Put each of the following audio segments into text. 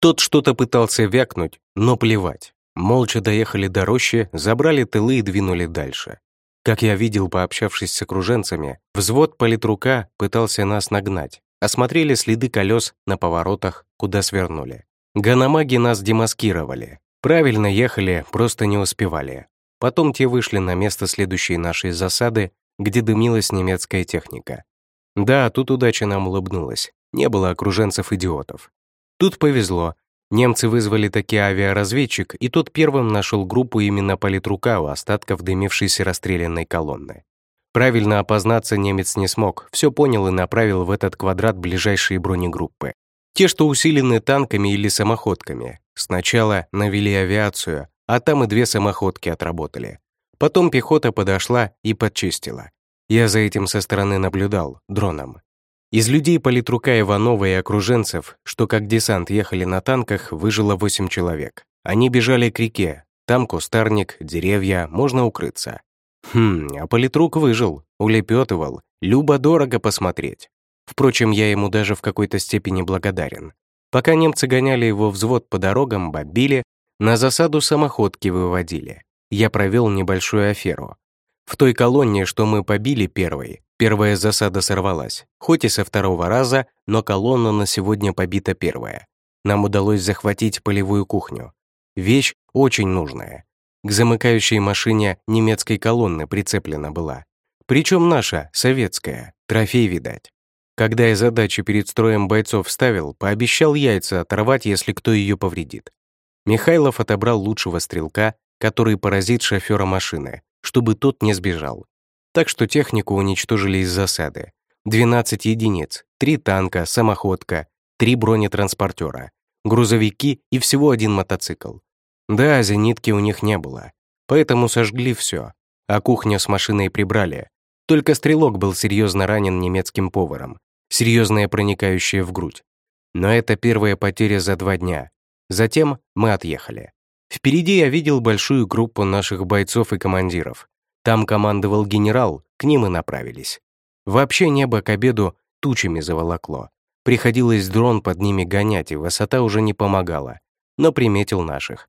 Тот что-то пытался вякнуть, но плевать. Молча доехали до рощи, забрали тылы и двинули дальше. Как я видел, пообщавшись с окруженцами, взвод политрука пытался нас нагнать. Осмотрели следы колес на поворотах, куда свернули. Ганамаги нас демаскировали. Правильно ехали, просто не успевали. Потом те вышли на место следующей нашей засады, где дымилась немецкая техника. Да, тут удача нам улыбнулась. Не было окруженцев-идиотов. Тут повезло. Немцы вызвали таки авиаразведчик, и тот первым нашел группу именно политрука у остатков дымившейся расстрелянной колонны. Правильно опознаться немец не смог, все понял и направил в этот квадрат ближайшие бронегруппы. Те, что усилены танками или самоходками. Сначала навели авиацию, а там и две самоходки отработали. Потом пехота подошла и подчистила. Я за этим со стороны наблюдал, дроном. Из людей политрука Иванова и окруженцев, что как десант ехали на танках, выжило 8 человек. Они бежали к реке. Там кустарник, деревья, можно укрыться. Хм, а политрук выжил, улепетывал. Любо-дорого посмотреть. Впрочем, я ему даже в какой-то степени благодарен. Пока немцы гоняли его взвод по дорогам, бомбили, на засаду самоходки выводили. Я провел небольшую аферу. В той колонне, что мы побили первой, первая засада сорвалась. Хоть и со второго раза, но колонна на сегодня побита первая. Нам удалось захватить полевую кухню. Вещь очень нужная. К замыкающей машине немецкой колонны прицеплена была. Причем наша, советская, трофей видать. Когда я задачи перед строем бойцов ставил, пообещал яйца оторвать, если кто ее повредит. Михайлов отобрал лучшего стрелка, который поразит шофера машины, чтобы тот не сбежал. Так что технику уничтожили из засады. 12 единиц, 3 танка, самоходка, 3 бронетранспортера, грузовики и всего один мотоцикл. Да, зенитки у них не было, поэтому сожгли все, а кухню с машиной прибрали. Только стрелок был серьезно ранен немецким поваром, серьезная проникающая в грудь. Но это первая потеря за два дня. Затем мы отъехали. Впереди я видел большую группу наших бойцов и командиров. Там командовал генерал, к ним и направились. Вообще небо к обеду тучами заволокло. Приходилось дрон под ними гонять, и высота уже не помогала. Но приметил наших.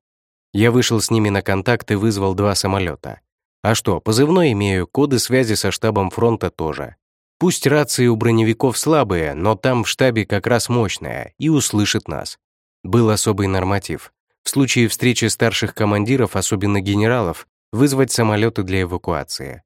Я вышел с ними на контакт и вызвал два самолета. А что, позывной имею, коды связи со штабом фронта тоже. Пусть рации у броневиков слабые, но там в штабе как раз мощная и услышит нас. Был особый норматив. В случае встречи старших командиров, особенно генералов, вызвать самолеты для эвакуации.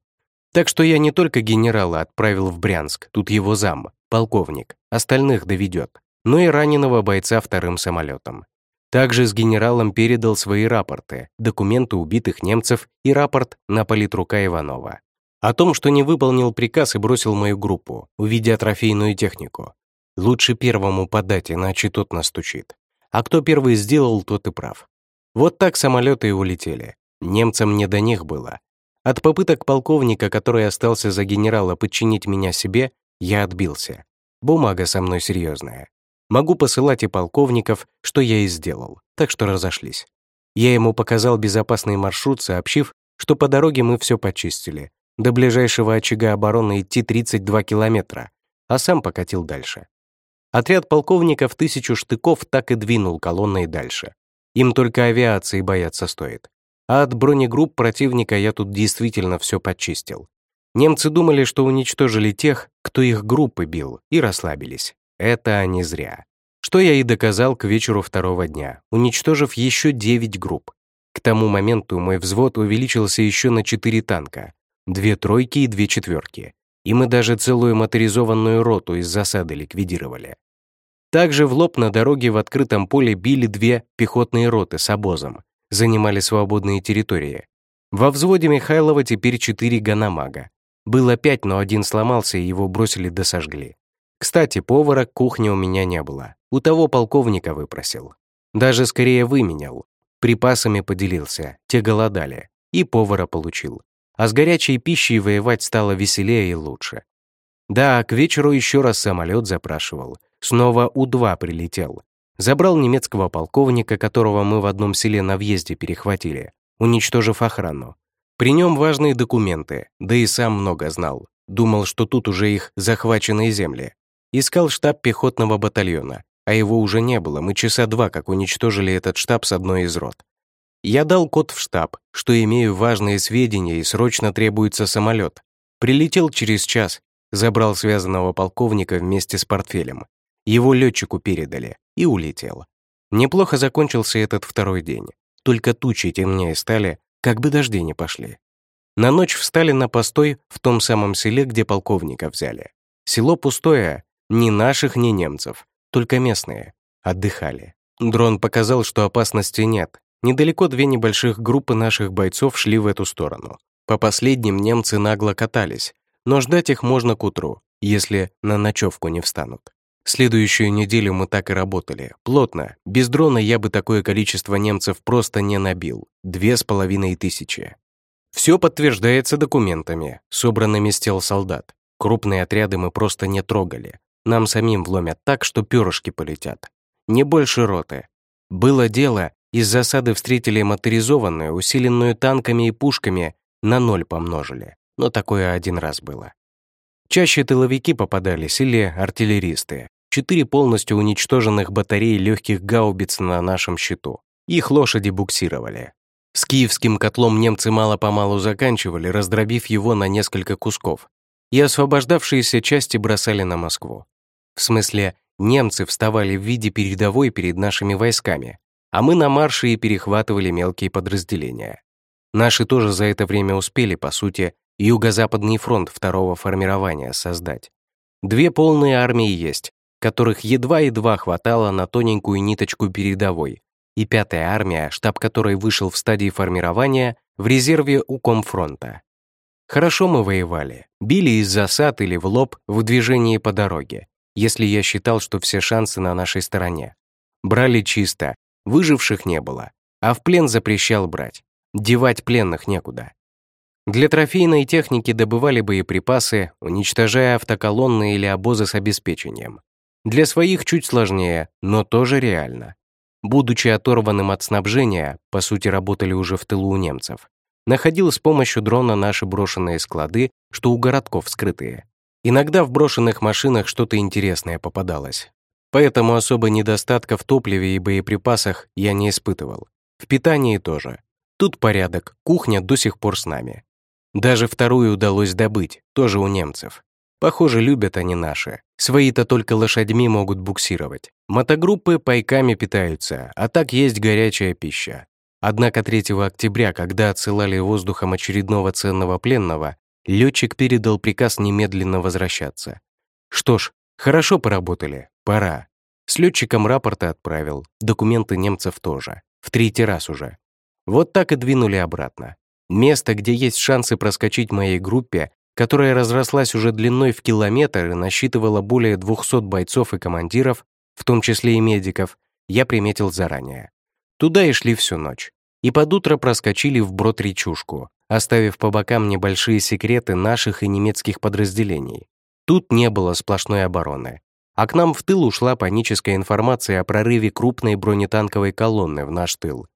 Так что я не только генерала отправил в Брянск, тут его зам, полковник, остальных доведет, но и раненого бойца вторым самолетом. Также с генералом передал свои рапорты, документы убитых немцев и рапорт на политрука Иванова. О том, что не выполнил приказ и бросил мою группу, увидя трофейную технику. Лучше первому подать, иначе тот настучит. А кто первый сделал, тот и прав. Вот так самолеты и улетели. Немцам не до них было. От попыток полковника, который остался за генерала подчинить меня себе, я отбился. Бумага со мной серьезная. Могу посылать и полковников, что я и сделал, так что разошлись. Я ему показал безопасный маршрут, сообщив, что по дороге мы все почистили. До ближайшего очага обороны идти 32 километра, а сам покатил дальше. Отряд полковников тысячу штыков так и двинул колонной дальше. Им только авиации бояться стоит. А от бронегрупп противника я тут действительно все подчистил. Немцы думали, что уничтожили тех, кто их группы бил, и расслабились. Это они зря. Что я и доказал к вечеру второго дня, уничтожив еще 9 групп. К тому моменту мой взвод увеличился еще на 4 танка, две тройки и две четверки. И мы даже целую моторизованную роту из засады ликвидировали. Также в лоб на дороге в открытом поле били две пехотные роты с обозом, занимали свободные территории. Во взводе Михайлова теперь четыре ганамага. Было пять, но один сломался, и его бросили да сожгли. Кстати, повара кухни у меня не было. У того полковника выпросил. Даже скорее выменял. Припасами поделился, те голодали. И повара получил. А с горячей пищей воевать стало веселее и лучше. Да, к вечеру еще раз самолет запрашивал. Снова У-2 прилетел. Забрал немецкого полковника, которого мы в одном селе на въезде перехватили, уничтожив охрану. При нем важные документы, да и сам много знал. Думал, что тут уже их захваченные земли. Искал штаб пехотного батальона. а его уже не было, мы часа два как уничтожили этот штаб с одной из рот. Я дал код в штаб, что имею важные сведения и срочно требуется самолет. Прилетел через час, забрал связанного полковника вместе с портфелем. Его летчику передали и улетел. Неплохо закончился этот второй день. Только тучи темнее стали, как бы дожди не пошли. На ночь встали на постой в том самом селе, где полковника взяли. Село пустое, ни наших, ни немцев, только местные. Отдыхали. Дрон показал, что опасности нет. Недалеко две небольших группы наших бойцов шли в эту сторону. По последним немцы нагло катались, но ждать их можно к утру, если на ночевку не встанут. Следующую неделю мы так и работали, плотно. Без дрона я бы такое количество немцев просто не набил. Две с половиной тысячи. Все подтверждается документами, собранными с тел солдат. Крупные отряды мы просто не трогали. Нам самим вломят так, что перышки полетят. Не больше роты. Было дело, из засады встретили моторизованную, усиленную танками и пушками, на ноль помножили. Но такое один раз было. Чаще тыловики попадались или артиллеристы. Четыре полностью уничтоженных батареи легких гаубиц на нашем счету. Их лошади буксировали. С киевским котлом немцы мало-помалу заканчивали, раздробив его на несколько кусков, и освобождавшиеся части бросали на Москву. В смысле, немцы вставали в виде передовой перед нашими войсками, а мы на марше и перехватывали мелкие подразделения. Наши тоже за это время успели, по сути, Юго-Западный фронт второго формирования создать. Две полные армии есть, которых едва-едва хватало на тоненькую ниточку передовой, и пятая армия, штаб которой вышел в стадии формирования, в резерве у Комфронта. Хорошо мы воевали, били из засад или в лоб в движении по дороге, если я считал, что все шансы на нашей стороне. Брали чисто, выживших не было, а в плен запрещал брать. Девать пленных некуда. Для трофейной техники добывали боеприпасы, уничтожая автоколонны или обозы с обеспечением. Для своих чуть сложнее, но тоже реально. Будучи оторванным от снабжения, по сути работали уже в тылу у немцев, находил с помощью дрона наши брошенные склады, что у городков скрытые. Иногда в брошенных машинах что-то интересное попадалось. Поэтому особо недостатка в топливе и боеприпасах я не испытывал. В питании тоже. Тут порядок, кухня до сих пор с нами. Даже вторую удалось добыть, тоже у немцев. Похоже, любят они наши. Свои-то только лошадьми могут буксировать. Мотогруппы пайками питаются, а так есть горячая пища. Однако 3 октября, когда отсылали воздухом очередного ценного пленного, Летчик передал приказ немедленно возвращаться. Что ж, хорошо поработали, пора. С летчиком рапорты отправил, документы немцев тоже. В третий раз уже. Вот так и двинули обратно. Место, где есть шансы проскочить моей группе, которая разрослась уже длиной в километр и насчитывала более 200 бойцов и командиров, в том числе и медиков, я приметил заранее. Туда и шли всю ночь. И под утро проскочили вброд речушку, оставив по бокам небольшие секреты наших и немецких подразделений. Тут не было сплошной обороны. А к нам в тыл ушла паническая информация о прорыве крупной бронетанковой колонны в наш тыл.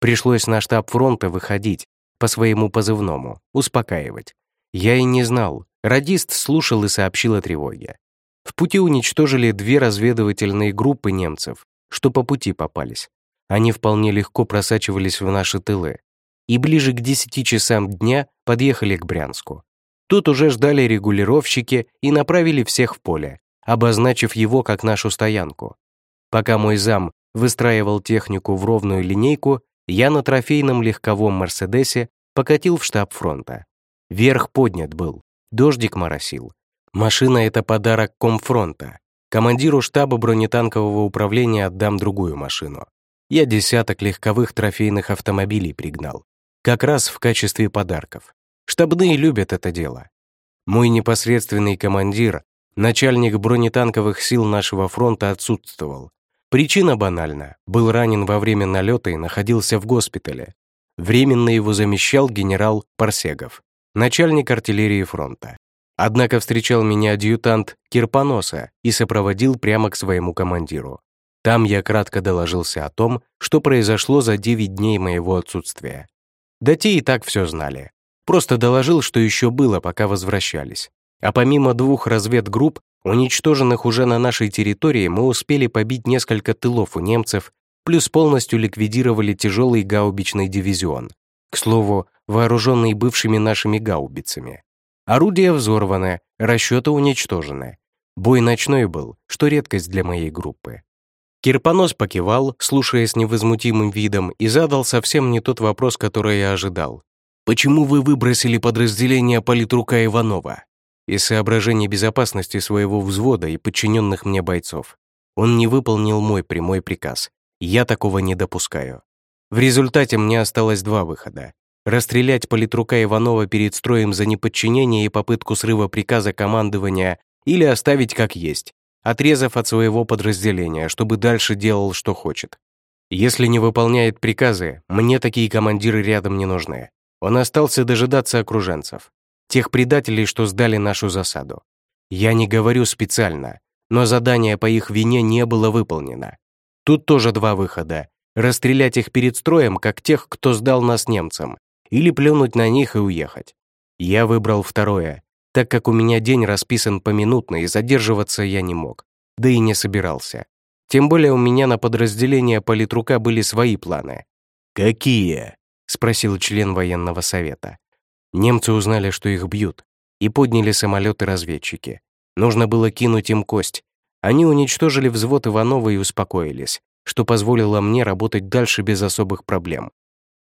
Пришлось на штаб фронта выходить, по своему позывному, успокаивать. Я и не знал. Радист слушал и сообщил о тревоге. В пути уничтожили две разведывательные группы немцев, что по пути попались. Они вполне легко просачивались в наши тылы, и ближе к 10 часам дня подъехали к Брянску. Тут уже ждали регулировщики и направили всех в поле, обозначив его как нашу стоянку. Пока мой зам выстраивал технику в ровную линейку, я на трофейном легковом «Мерседесе» покатил в штаб фронта. Верх поднят был, дождик моросил. Машина — это подарок комфронта. Командиру штаба бронетанкового управления отдам другую машину. Я десяток легковых трофейных автомобилей пригнал как раз в качестве подарков. Штабные любят это дело. Мой непосредственный командир, начальник бронетанковых сил нашего фронта отсутствовал. Причина банальна. Был ранен во время налета и находился в госпитале. Временно его замещал генерал Парсегов, начальник артиллерии фронта. Однако встречал меня адъютант Кирпоноса и сопроводил прямо к своему командиру. Там я кратко доложился о том, что произошло за 9 дней моего отсутствия. Да те и так все знали. Просто доложил, что еще было, пока возвращались. А помимо двух разведгрупп, Уничтоженных уже на нашей территории мы успели побить несколько тылов у немцев, плюс полностью ликвидировали тяжелый гаубичный дивизион, к слову, вооруженный бывшими нашими гаубицами. Орудия взорваны, расчеты уничтожены. Бой ночной был, что редкость для моей группы. Кирпонос покивал, слушая с невозмутимым видом, и задал совсем не тот вопрос, который я ожидал. «Почему вы выбросили подразделение политрука Иванова?» Из соображений безопасности своего взвода и подчиненных мне бойцов. Он не выполнил мой прямой приказ. Я такого не допускаю. В результате мне осталось два выхода. Расстрелять политрука Иванова перед строем за неподчинение и попытку срыва приказа командования или оставить как есть, отрезав от своего подразделения, чтобы дальше делал, что хочет. Если не выполняет приказы, мне такие командиры рядом не нужны. Он остался дожидаться окруженцев, тех предателей, что сдали нашу засаду. Я не говорю специально, но задание по их вине не было выполнено. Тут тоже два выхода. Расстрелять их перед строем, как тех, кто сдал нас немцам, или плюнуть на них и уехать. Я выбрал второе, так как у меня день расписан поминутно, и задерживаться я не мог, да и не собирался. Тем более у меня на подразделение политрука были свои планы. «Какие?» — спросил член военного совета. Немцы узнали, что их бьют, и подняли самолеты-разведчики. Нужно было кинуть им кость. Они уничтожили взвод Иванова и успокоились, что позволило мне работать дальше без особых проблем.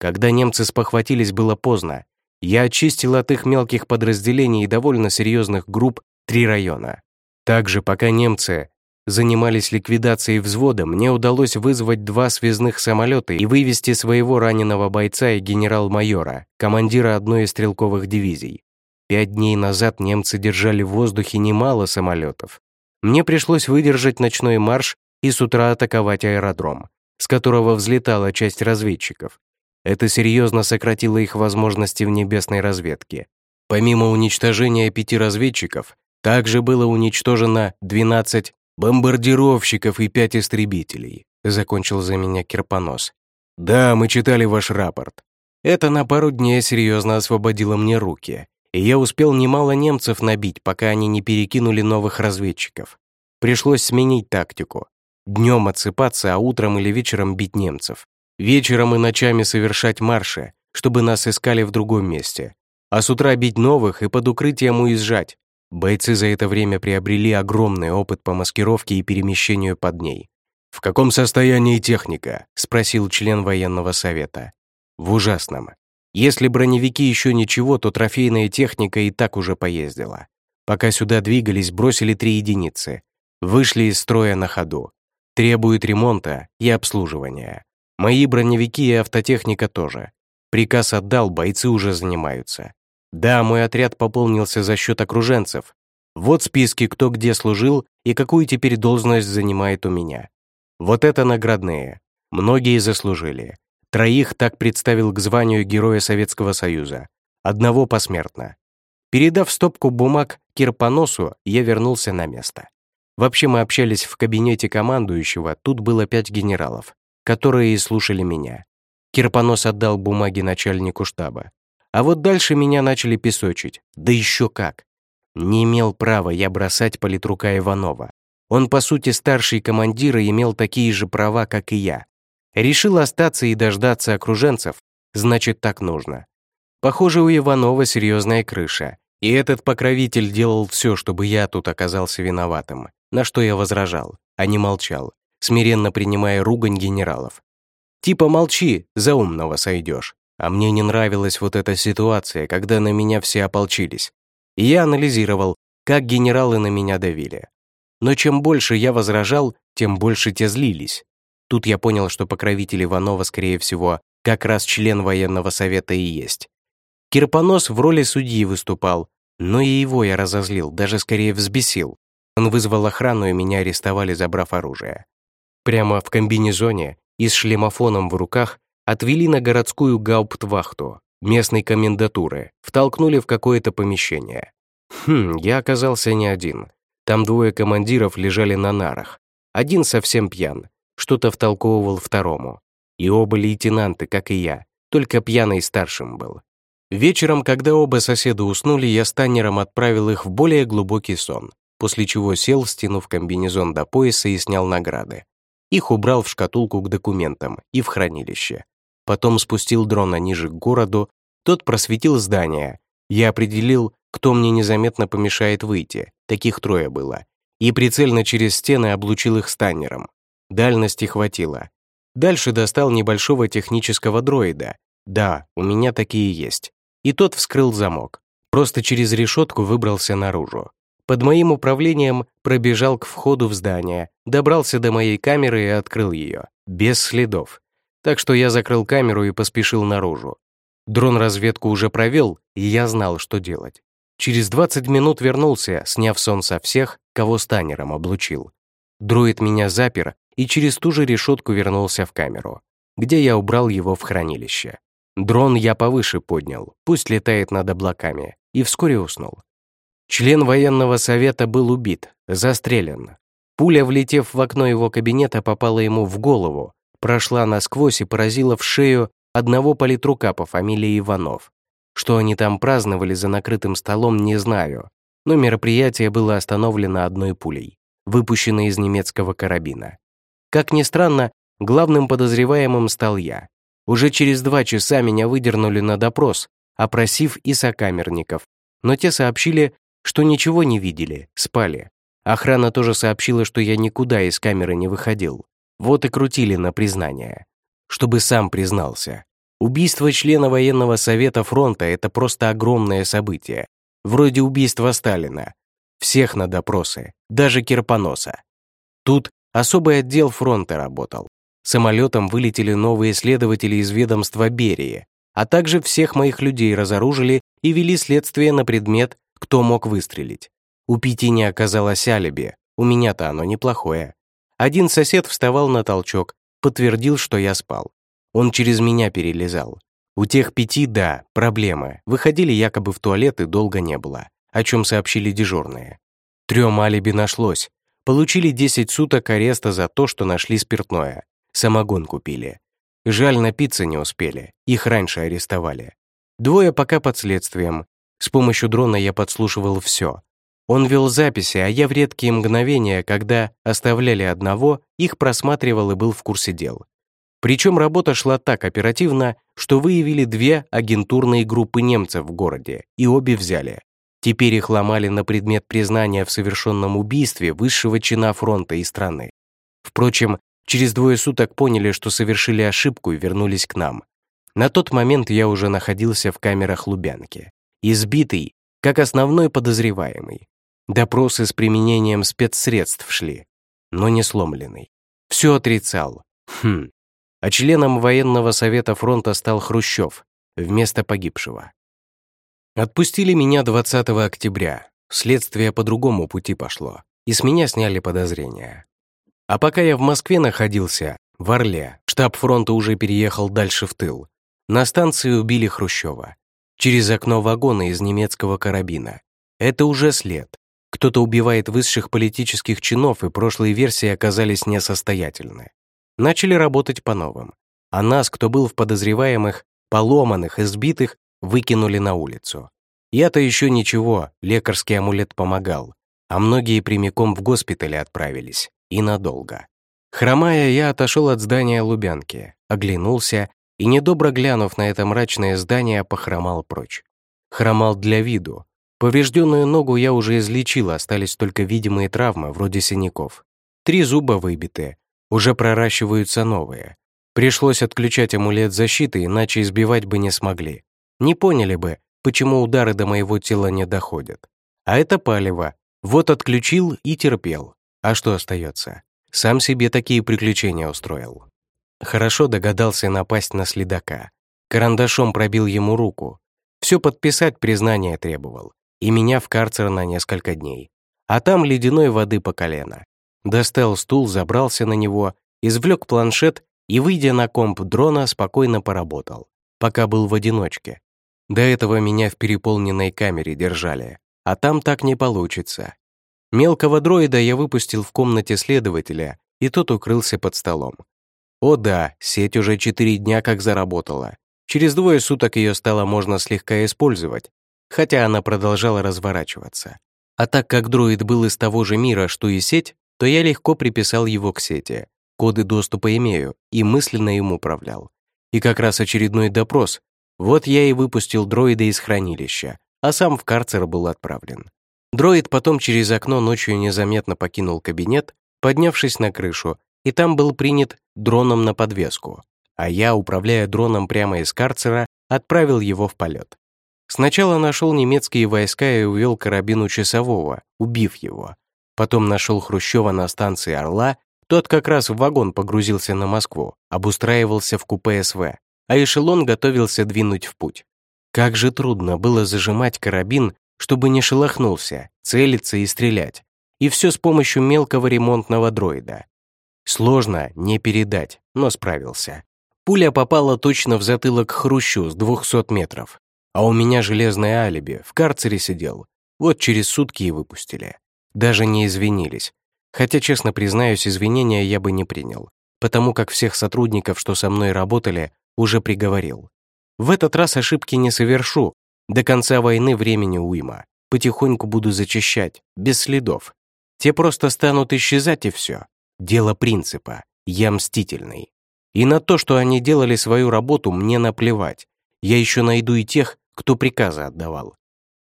Когда немцы спохватились, было поздно, я очистил от их мелких подразделений и довольно серьезных групп три района. Также, пока немцы занимались ликвидацией взвода, мне удалось вызвать два связных самолета и вывести своего раненого бойца и генерал-майора, командира одной из стрелковых дивизий. Пять дней назад немцы держали в воздухе немало самолетов. Мне пришлось выдержать ночной марш и с утра атаковать аэродром, с которого взлетала часть разведчиков, это серьезно сократило их возможности в небесной разведке. Помимо уничтожения пяти разведчиков, также было уничтожено 12 бомбардировщиков и 5 истребителей, закончил за меня Кирпонос. Да, мы читали ваш рапорт. Это на пару дней серьезно освободило мне руки, и я успел немало немцев набить, пока они не перекинули новых разведчиков. Пришлось сменить тактику. Днем отсыпаться, а утром или вечером бить немцев. Вечером и ночами совершать марши, чтобы нас искали в другом месте. А с утра бить новых и под укрытием уезжать. Бойцы за это время приобрели огромный опыт по маскировке и перемещению под ней. «В каком состоянии техника?» — спросил член военного совета. «В ужасном. Если броневики еще ничего, то трофейная техника и так уже поездила. Пока сюда двигались, бросили три единицы. Вышли из строя на ходу. Требует ремонта и обслуживания. Мои броневики и автотехника тоже. Приказ отдал, бойцы уже занимаются. Да, мой отряд пополнился за счет окруженцев. Вот списки, кто где служил и какую теперь должность занимает у меня. Вот это наградные. Многие заслужили. Троих так представил к званию Героя Советского Союза. Одного посмертно. Передав стопку бумаг Кирпоносу, я вернулся на место. Вообще мы общались в кабинете командующего, тут было пять генералов которые и слушали меня. Кирпонос отдал бумаги начальнику штаба. А вот дальше меня начали песочить. Да еще как. Не имел права я бросать политрука Иванова. Он, по сути, старший командир и имел такие же права, как и я. Решил остаться и дождаться окруженцев, значит, так нужно. Похоже, у Иванова серьезная крыша, и этот покровитель делал все, чтобы я тут оказался виноватым, на что я возражал, а не молчал смиренно принимая ругань генералов. «Типа молчи, за умного сойдешь». А мне не нравилась вот эта ситуация, когда на меня все ополчились. И я анализировал, как генералы на меня давили. Но чем больше я возражал, тем больше те злились. Тут я понял, что покровитель Иванова, скорее всего, как раз член военного совета и есть. Кирпонос в роли судьи выступал, но и его я разозлил, даже скорее взбесил. Он вызвал охрану, и меня арестовали, забрав оружие. Прямо в комбинезоне и с шлемофоном в руках отвели на городскую гауптвахту местной комендатуры, втолкнули в какое-то помещение. Хм, я оказался не один. Там двое командиров лежали на нарах. Один совсем пьян, что-то втолковывал второму. И оба лейтенанты, как и я, только пьяный старшим был. Вечером, когда оба соседа уснули, я с Таннером отправил их в более глубокий сон после чего сел, стянув комбинезон до пояса и снял награды. Их убрал в шкатулку к документам и в хранилище. Потом спустил дрона ниже к городу, тот просветил здание. Я определил, кто мне незаметно помешает выйти, таких трое было, и прицельно через стены облучил их станнером. Дальности хватило. Дальше достал небольшого технического дроида. Да, у меня такие есть. И тот вскрыл замок. Просто через решетку выбрался наружу. Под моим управлением пробежал к входу в здание, добрался до моей камеры и открыл ее. Без следов. Так что я закрыл камеру и поспешил наружу. Дрон разведку уже провел, и я знал, что делать. Через 20 минут вернулся, сняв сон со всех, кого станером облучил. Дроид меня запер и через ту же решетку вернулся в камеру, где я убрал его в хранилище. Дрон я повыше поднял, пусть летает над облаками, и вскоре уснул. Член военного совета был убит, застрелен. Пуля, влетев в окно его кабинета, попала ему в голову, прошла насквозь и поразила в шею одного политрука по фамилии Иванов. Что они там праздновали за накрытым столом, не знаю, но мероприятие было остановлено одной пулей, выпущенной из немецкого карабина. Как ни странно, главным подозреваемым стал я. Уже через два часа меня выдернули на допрос, опросив и сокамерников, но те сообщили, что ничего не видели, спали. Охрана тоже сообщила, что я никуда из камеры не выходил. Вот и крутили на признание. Чтобы сам признался. Убийство члена военного совета фронта — это просто огромное событие. Вроде убийства Сталина. Всех на допросы, даже Кирпоноса. Тут особый отдел фронта работал. Самолетом вылетели новые следователи из ведомства Берии, а также всех моих людей разоружили и вели следствие на предмет, кто мог выстрелить. У Пяти не оказалось алиби, у меня-то оно неплохое. Один сосед вставал на толчок, подтвердил, что я спал. Он через меня перелезал. У тех пяти, да, проблемы. Выходили якобы в туалет и долго не было, о чем сообщили дежурные. Трем алиби нашлось. Получили 10 суток ареста за то, что нашли спиртное. Самогон купили. Жаль, напиться не успели. Их раньше арестовали. Двое пока под следствием. С помощью дрона я подслушивал все. Он вел записи, а я в редкие мгновения, когда оставляли одного, их просматривал и был в курсе дел. Причем работа шла так оперативно, что выявили две агентурные группы немцев в городе, и обе взяли. Теперь их ломали на предмет признания в совершенном убийстве высшего чина фронта и страны. Впрочем, через двое суток поняли, что совершили ошибку и вернулись к нам. На тот момент я уже находился в камерах Лубянки, избитый, как основной подозреваемый. Допросы с применением спецсредств шли, но не сломленный. Все отрицал. Хм, а членом военного совета фронта стал Хрущев вместо погибшего. Отпустили меня 20 октября. Следствие по другому пути пошло, и с меня сняли подозрения. А пока я в Москве находился, в Орле, штаб фронта уже переехал дальше в тыл. На станции убили Хрущева. Через окно вагона из немецкого карабина. Это уже след. Кто-то убивает высших политических чинов, и прошлые версии оказались несостоятельны начали работать по новым. А нас, кто был в подозреваемых, поломанных, избитых, выкинули на улицу. Я-то еще ничего, лекарский амулет помогал, а многие прямиком в госпитале отправились. И надолго. Хромая, я отошел от здания Лубянки, оглянулся и, недобро глянув на это мрачное здание, похромал прочь. Хромал для виду. Поврежденную ногу я уже излечил, остались только видимые травмы, вроде синяков. Три зуба выбиты, уже проращиваются новые. Пришлось отключать амулет защиты, иначе избивать бы не смогли. Не поняли бы, почему удары до моего тела не доходят. А это палево. Вот отключил и терпел. А что остается? Сам себе такие приключения устроил. Хорошо догадался напасть на следака. Карандашом пробил ему руку. Все подписать признание требовал. И меня в карцер на несколько дней. А там ледяной воды по колено. Достал стул, забрался на него, извлек планшет и, выйдя на комп дрона, спокойно поработал, пока был в одиночке. До этого меня в переполненной камере держали, а там так не получится. Мелкого дроида я выпустил в комнате следователя, и тот укрылся под столом. О да, сеть уже четыре дня как заработала. Через двое суток ее стало можно слегка использовать, хотя она продолжала разворачиваться. А так как дроид был из того же мира, что и сеть, то я легко приписал его к сети. Коды доступа имею и мысленно им управлял. И как раз очередной допрос. Вот я и выпустил дроида из хранилища, а сам в карцер был отправлен. Дроид потом через окно ночью незаметно покинул кабинет, поднявшись на крышу, и там был принят дроном на подвеску, а я, управляя дроном прямо из карцера, отправил его в полет. Сначала нашел немецкие войска и увел карабину часового, убив его. Потом нашел Хрущева на станции «Орла», тот как раз в вагон погрузился на Москву, обустраивался в купе СВ, а эшелон готовился двинуть в путь. Как же трудно было зажимать карабин, чтобы не шелохнулся, целиться и стрелять. И все с помощью мелкого ремонтного дроида. Сложно не передать, но справился. Пуля попала точно в затылок Хрущу с 200 метров. А у меня железное алиби, в карцере сидел. Вот через сутки и выпустили. Даже не извинились. Хотя, честно признаюсь, извинения я бы не принял, потому как всех сотрудников, что со мной работали, уже приговорил. В этот раз ошибки не совершу. До конца войны времени уйма. Потихоньку буду зачищать, без следов. Те просто станут исчезать и все. Дело принципа. Я мстительный. И на то, что они делали свою работу, мне наплевать. Я еще найду и тех, кто приказы отдавал.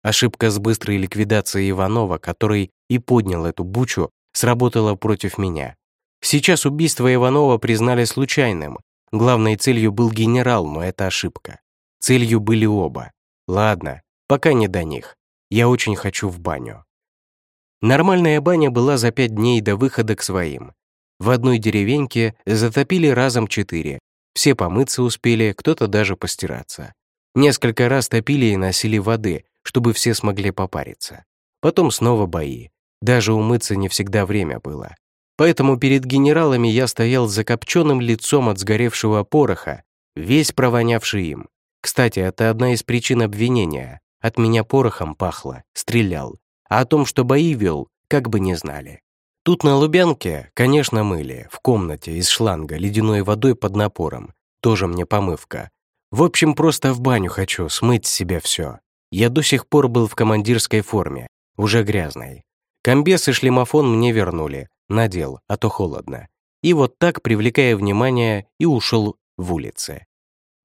Ошибка с быстрой ликвидацией Иванова, который и поднял эту бучу, сработала против меня. Сейчас убийство Иванова признали случайным. Главной целью был генерал, но это ошибка. Целью были оба. Ладно, пока не до них. Я очень хочу в баню. Нормальная баня была за пять дней до выхода к своим. В одной деревеньке затопили разом четыре. Все помыться успели, кто-то даже постираться. Несколько раз топили и носили воды, чтобы все смогли попариться. Потом снова бои. Даже умыться не всегда время было. Поэтому перед генералами я стоял с закопченным лицом от сгоревшего пороха, весь провонявший им. Кстати, это одна из причин обвинения. От меня порохом пахло, стрелял. А о том, что бои вел, как бы не знали. Тут на Лубянке, конечно, мыли, в комнате из шланга ледяной водой под напором. Тоже мне помывка. В общем, просто в баню хочу, смыть с себя все. Я до сих пор был в командирской форме, уже грязной. Комбес и шлемофон мне вернули, надел, а то холодно. И вот так, привлекая внимание, и ушел в улицы.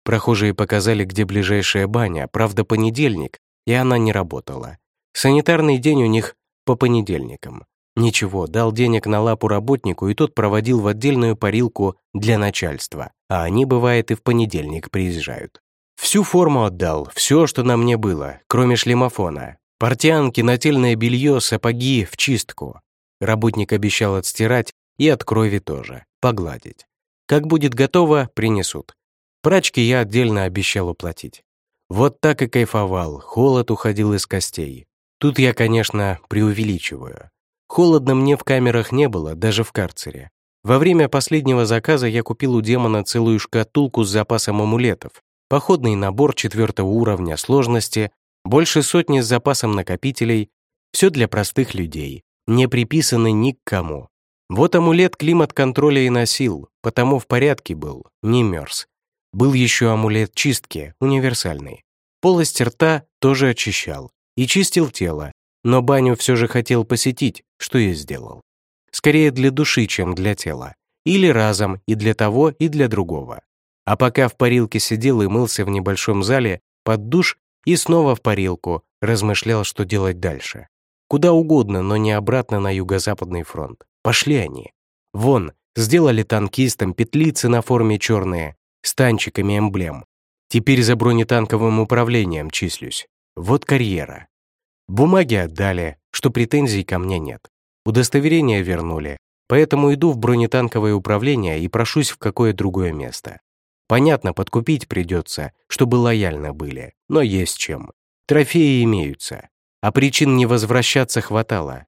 Прохожие показали, где ближайшая баня, правда, понедельник, и она не работала. Санитарный день у них по понедельникам. Ничего, дал денег на лапу работнику, и тот проводил в отдельную парилку для начальства, а они, бывает, и в понедельник приезжают. Всю форму отдал, все, что на мне было, кроме шлемофона. Портянки, нательное белье, сапоги в чистку. Работник обещал отстирать и от крови тоже, погладить. Как будет готово, принесут. Прачке я отдельно обещал уплатить. Вот так и кайфовал, холод уходил из костей. Тут я, конечно, преувеличиваю. Холодно мне в камерах не было, даже в карцере. Во время последнего заказа я купил у демона целую шкатулку с запасом амулетов, походный набор четвертого уровня сложности, больше сотни с запасом накопителей, все для простых людей, не приписаны ни к кому. Вот амулет климат-контроля и носил, потому в порядке был, не мерз. Был еще амулет чистки, универсальный. Полость рта тоже очищал и чистил тело, но баню все же хотел посетить, что и сделал. Скорее для души, чем для тела. Или разом и для того, и для другого. А пока в парилке сидел и мылся в небольшом зале, под душ и снова в парилку, размышлял, что делать дальше. Куда угодно, но не обратно на юго-западный фронт. Пошли они. Вон, сделали танкистам петлицы на форме черные, с танчиками эмблем. Теперь за бронетанковым управлением числюсь. Вот карьера. Бумаги отдали, что претензий ко мне нет. Удостоверение вернули, поэтому иду в бронетанковое управление и прошусь в какое другое место. Понятно, подкупить придется, чтобы лояльно были, но есть чем. Трофеи имеются, а причин не возвращаться хватало.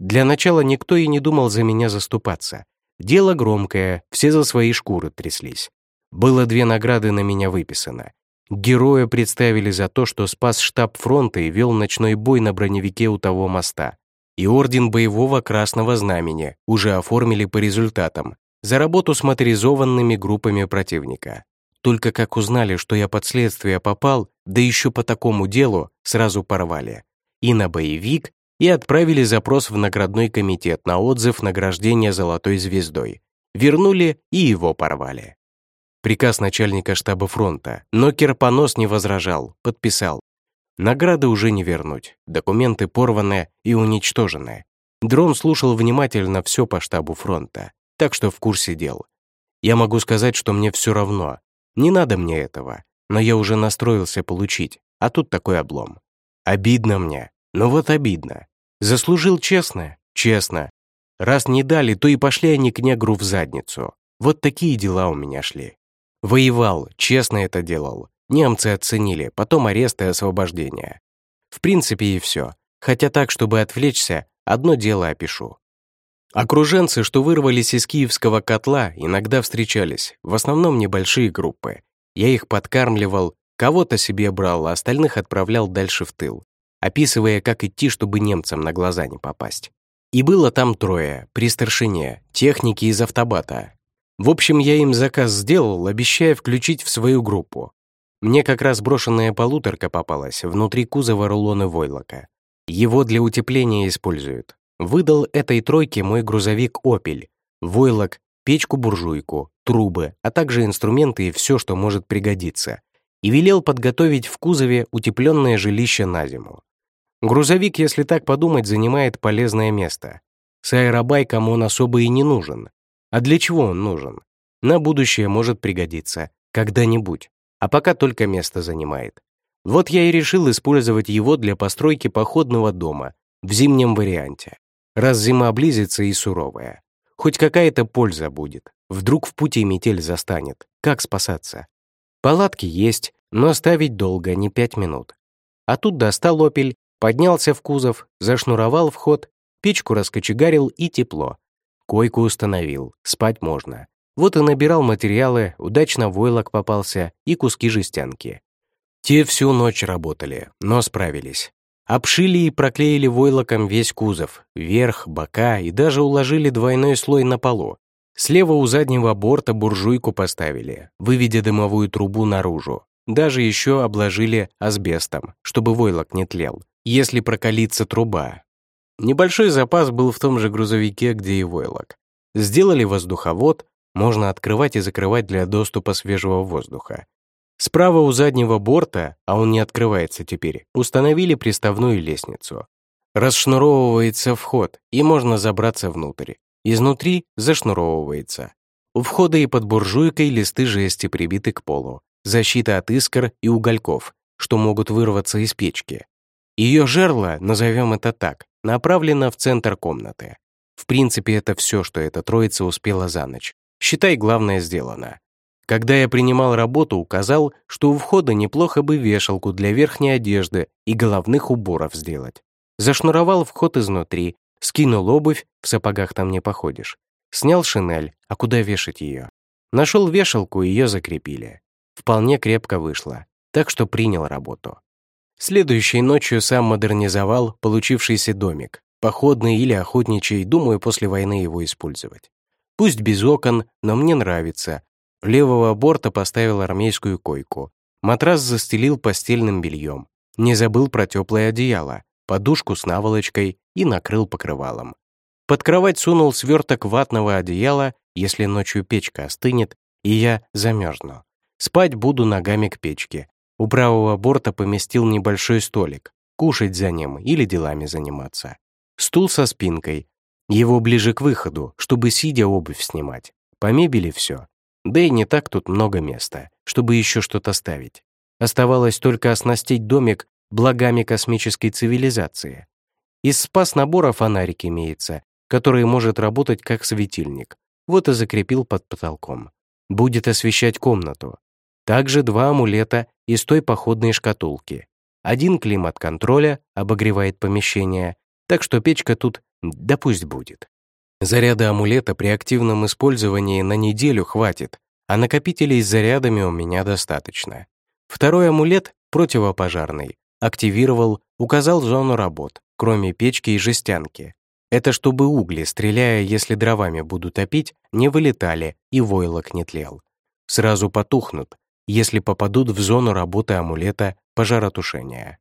Для начала никто и не думал за меня заступаться. Дело громкое, все за свои шкуры тряслись. Было две награды на меня выписано. Героя представили за то, что спас штаб фронта и вел ночной бой на броневике у того моста. И орден боевого красного знамени уже оформили по результатам за работу с моторизованными группами противника. Только как узнали, что я под следствие попал, да еще по такому делу, сразу порвали. И на боевик, и отправили запрос в наградной комитет на отзыв награждения золотой звездой. Вернули и его порвали. Приказ начальника штаба фронта, но Кирпонос не возражал, подписал. Награды уже не вернуть, документы порваны и уничтожены. Дрон слушал внимательно все по штабу фронта, так что в курсе дел. Я могу сказать, что мне все равно. Не надо мне этого, но я уже настроился получить, а тут такой облом. Обидно мне, но вот обидно. Заслужил честно? Честно. Раз не дали, то и пошли они к негру в задницу. Вот такие дела у меня шли. Воевал, честно это делал. Немцы оценили, потом арест и освобождение. В принципе и все. Хотя так, чтобы отвлечься, одно дело опишу. Окруженцы, что вырвались из киевского котла, иногда встречались, в основном небольшие группы. Я их подкармливал, кого-то себе брал, а остальных отправлял дальше в тыл, описывая, как идти, чтобы немцам на глаза не попасть. И было там трое, при старшине, техники из автобата. В общем, я им заказ сделал, обещая включить в свою группу. Мне как раз брошенная полуторка попалась, внутри кузова рулоны войлока. Его для утепления используют. Выдал этой тройке мой грузовик «Опель», войлок, печку-буржуйку, трубы, а также инструменты и все, что может пригодиться, и велел подготовить в кузове утепленное жилище на зиму. Грузовик, если так подумать, занимает полезное место. С аэробайком он особо и не нужен. А для чего он нужен? На будущее может пригодиться. Когда-нибудь а пока только место занимает. Вот я и решил использовать его для постройки походного дома в зимнем варианте. Раз зима близится и суровая. Хоть какая-то польза будет. Вдруг в пути метель застанет. Как спасаться? Палатки есть, но ставить долго, не пять минут. А тут достал опель, поднялся в кузов, зашнуровал вход, печку раскочегарил и тепло. Койку установил, спать можно. Вот и набирал материалы, удачно войлок попался и куски жестянки. Те всю ночь работали, но справились. Обшили и проклеили войлоком весь кузов, верх, бока и даже уложили двойной слой на полу. Слева у заднего борта буржуйку поставили, выведя дымовую трубу наружу. Даже еще обложили асбестом, чтобы войлок не тлел, если прокалится труба. Небольшой запас был в том же грузовике, где и войлок. Сделали воздуховод, можно открывать и закрывать для доступа свежего воздуха. Справа у заднего борта, а он не открывается теперь, установили приставную лестницу. Расшнуровывается вход, и можно забраться внутрь. Изнутри зашнуровывается. У входа и под буржуйкой листы жести прибиты к полу. Защита от искр и угольков, что могут вырваться из печки. Ее жерло, назовем это так, направлено в центр комнаты. В принципе, это все, что эта троица успела за ночь. Считай, главное сделано. Когда я принимал работу, указал, что у входа неплохо бы вешалку для верхней одежды и головных уборов сделать. Зашнуровал вход изнутри, скинул обувь, в сапогах там не походишь. Снял шинель, а куда вешать ее? Нашел вешалку, ее закрепили. Вполне крепко вышло, так что принял работу. Следующей ночью сам модернизовал получившийся домик, походный или охотничий, думаю, после войны его использовать. Пусть без окон, но мне нравится. Левого борта поставил армейскую койку. Матрас застелил постельным бельем. Не забыл про теплое одеяло, подушку с наволочкой и накрыл покрывалом. Под кровать сунул сверток ватного одеяла, если ночью печка остынет, и я замерзну. Спать буду ногами к печке. У правого борта поместил небольшой столик, кушать за ним или делами заниматься. Стул со спинкой, его ближе к выходу, чтобы сидя обувь снимать. По мебели все. Да и не так тут много места, чтобы еще что-то ставить. Оставалось только оснастить домик благами космической цивилизации. Из спас-набора фонарик имеется, который может работать как светильник. Вот и закрепил под потолком. Будет освещать комнату. Также два амулета из той походной шкатулки. Один климат-контроля обогревает помещение, так что печка тут да пусть будет. Заряда амулета при активном использовании на неделю хватит, а накопителей с зарядами у меня достаточно. Второй амулет, противопожарный, активировал, указал зону работ, кроме печки и жестянки. Это чтобы угли, стреляя, если дровами буду топить, не вылетали и войлок не тлел. Сразу потухнут, если попадут в зону работы амулета пожаротушения.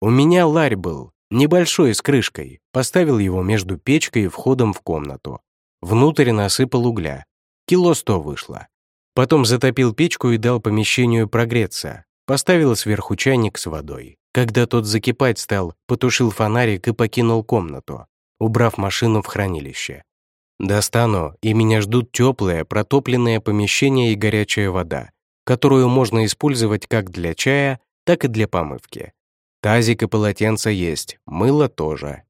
У меня ларь был, Небольшой, с крышкой. Поставил его между печкой и входом в комнату. Внутрь насыпал угля. Кило сто вышло. Потом затопил печку и дал помещению прогреться. Поставил сверху чайник с водой. Когда тот закипать стал, потушил фонарик и покинул комнату, убрав машину в хранилище. Достану, и меня ждут теплое, протопленное помещение и горячая вода, которую можно использовать как для чая, так и для помывки. Тазик и полотенце есть, мыло тоже.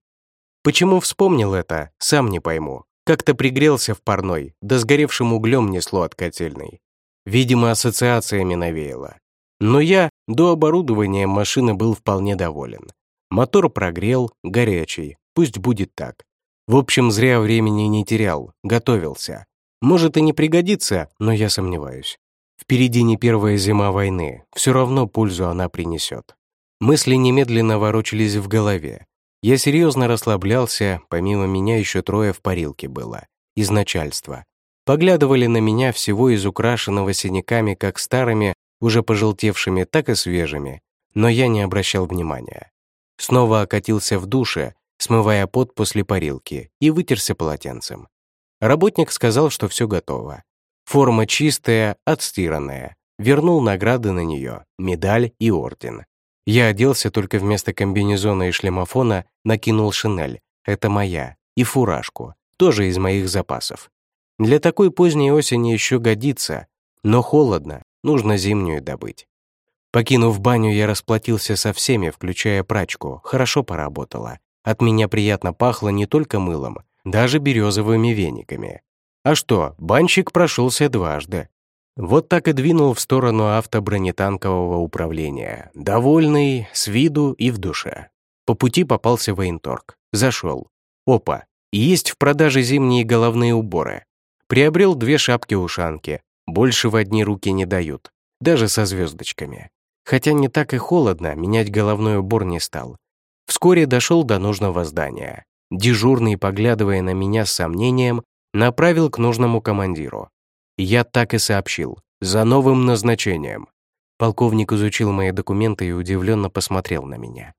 Почему вспомнил это, сам не пойму. Как-то пригрелся в парной, да сгоревшим углем несло от котельной. Видимо, ассоциациями навеяло. Но я до оборудования машины был вполне доволен. Мотор прогрел, горячий, пусть будет так. В общем, зря времени не терял, готовился. Может и не пригодится, но я сомневаюсь. Впереди не первая зима войны, все равно пользу она принесет. Мысли немедленно ворочались в голове. Я серьезно расслаблялся, помимо меня еще трое в парилке было, из начальства. Поглядывали на меня всего из украшенного синяками как старыми, уже пожелтевшими, так и свежими, но я не обращал внимания. Снова окатился в душе, смывая пот после парилки, и вытерся полотенцем. Работник сказал, что все готово. Форма чистая, отстиранная. Вернул награды на нее, медаль и орден. Я оделся только вместо комбинезона и шлемофона накинул шинель, это моя, и фуражку, тоже из моих запасов. Для такой поздней осени еще годится, но холодно, нужно зимнюю добыть. Покинув баню, я расплатился со всеми, включая прачку, хорошо поработала. От меня приятно пахло не только мылом, даже березовыми вениками. А что, банщик прошелся дважды. Вот так и двинул в сторону автобронетанкового управления, довольный, с виду и в душе. По пути попался военторг. Зашел. Опа, есть в продаже зимние головные уборы. Приобрел две шапки-ушанки. Больше в одни руки не дают, даже со звездочками. Хотя не так и холодно, менять головной убор не стал. Вскоре дошел до нужного здания. Дежурный, поглядывая на меня с сомнением, направил к нужному командиру. Я так и сообщил. За новым назначением. Полковник изучил мои документы и удивленно посмотрел на меня.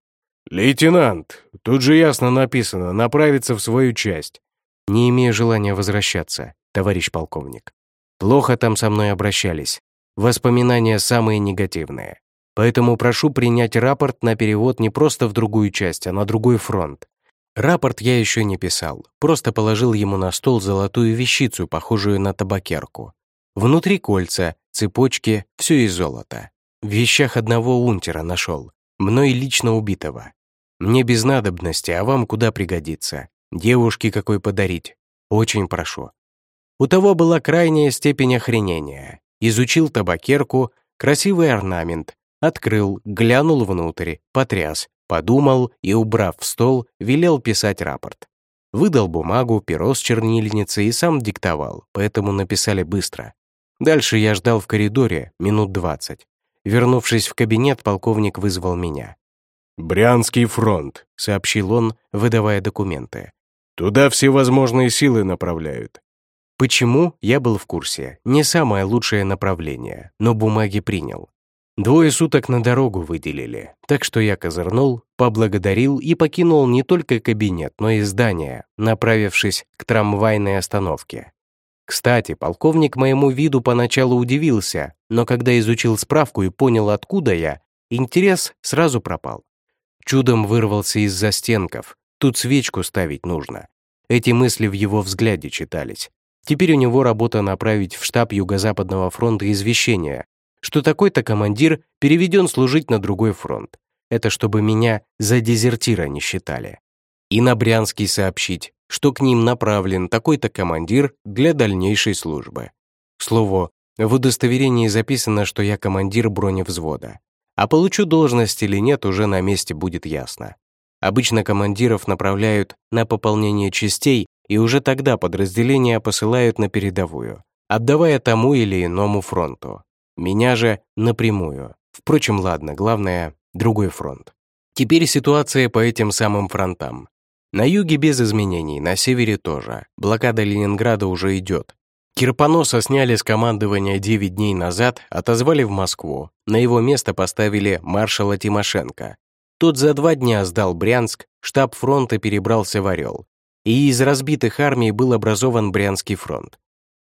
«Лейтенант, тут же ясно написано «направиться в свою часть». Не имею желания возвращаться, товарищ полковник. Плохо там со мной обращались. Воспоминания самые негативные. Поэтому прошу принять рапорт на перевод не просто в другую часть, а на другой фронт. Рапорт я еще не писал, просто положил ему на стол золотую вещицу, похожую на табакерку. Внутри кольца, цепочки, все из золота. В вещах одного унтера нашел, мной лично убитого. Мне без надобности, а вам куда пригодится. Девушке какой подарить. Очень прошу. У того была крайняя степень охренения. Изучил табакерку, красивый орнамент, Открыл, глянул внутрь, потряс, подумал и, убрав в стол, велел писать рапорт. Выдал бумагу, перо с чернильницей и сам диктовал, поэтому написали быстро. Дальше я ждал в коридоре минут двадцать. Вернувшись в кабинет, полковник вызвал меня. «Брянский фронт», — сообщил он, выдавая документы. «Туда все возможные силы направляют». Почему, я был в курсе. Не самое лучшее направление, но бумаги принял. Двое суток на дорогу выделили, так что я козырнул, поблагодарил и покинул не только кабинет, но и здание, направившись к трамвайной остановке. Кстати, полковник моему виду поначалу удивился, но когда изучил справку и понял, откуда я, интерес сразу пропал. Чудом вырвался из застенков, тут свечку ставить нужно. Эти мысли в его взгляде читались. Теперь у него работа направить в штаб Юго-Западного фронта извещение, что такой-то командир переведен служить на другой фронт. Это чтобы меня за дезертира не считали. И на Брянский сообщить, что к ним направлен такой-то командир для дальнейшей службы. К слову, в удостоверении записано, что я командир броневзвода. А получу должность или нет, уже на месте будет ясно. Обычно командиров направляют на пополнение частей, и уже тогда подразделения посылают на передовую, отдавая тому или иному фронту. Меня же напрямую. Впрочем, ладно, главное — другой фронт. Теперь ситуация по этим самым фронтам. На юге без изменений, на севере тоже. Блокада Ленинграда уже идет. Кирпоноса сняли с командования 9 дней назад, отозвали в Москву. На его место поставили маршала Тимошенко. Тот за два дня сдал Брянск, штаб фронта перебрался в Орел, и из разбитых армий был образован Брянский фронт.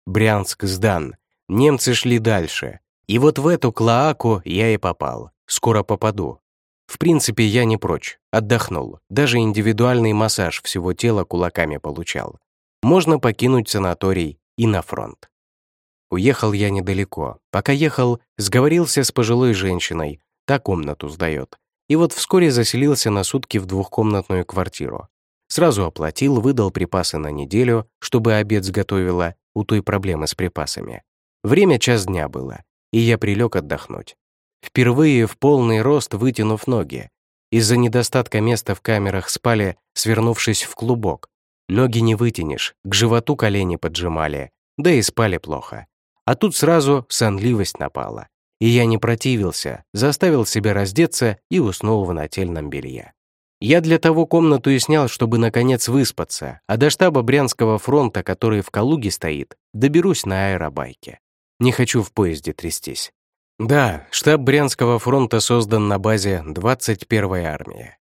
Брянск сдан, немцы шли дальше, и вот в эту клоаку я и попал, скоро попаду. В принципе, я не прочь, отдохнул, даже индивидуальный массаж всего тела кулаками получал. Можно покинуть санаторий и на фронт. Уехал я недалеко. Пока ехал, сговорился с пожилой женщиной, та комнату сдает. И вот вскоре заселился на сутки в двухкомнатную квартиру. Сразу оплатил, выдал припасы на неделю, чтобы обед сготовила, у той проблемы с припасами. Время час дня было, и я прилег отдохнуть. Впервые в полный рост вытянув ноги. Из-за недостатка места в камерах спали, свернувшись в клубок. Ноги не вытянешь, к животу колени поджимали, да и спали плохо. А тут сразу сонливость напала. И я не противился, заставил себя раздеться и уснул в нательном белье. Я для того комнату и снял, чтобы наконец выспаться, а до штаба Брянского фронта, который в Калуге стоит, доберусь на аэробайке. Не хочу в поезде трястись. Да, штаб Брянского фронта создан на базе 21-й армии.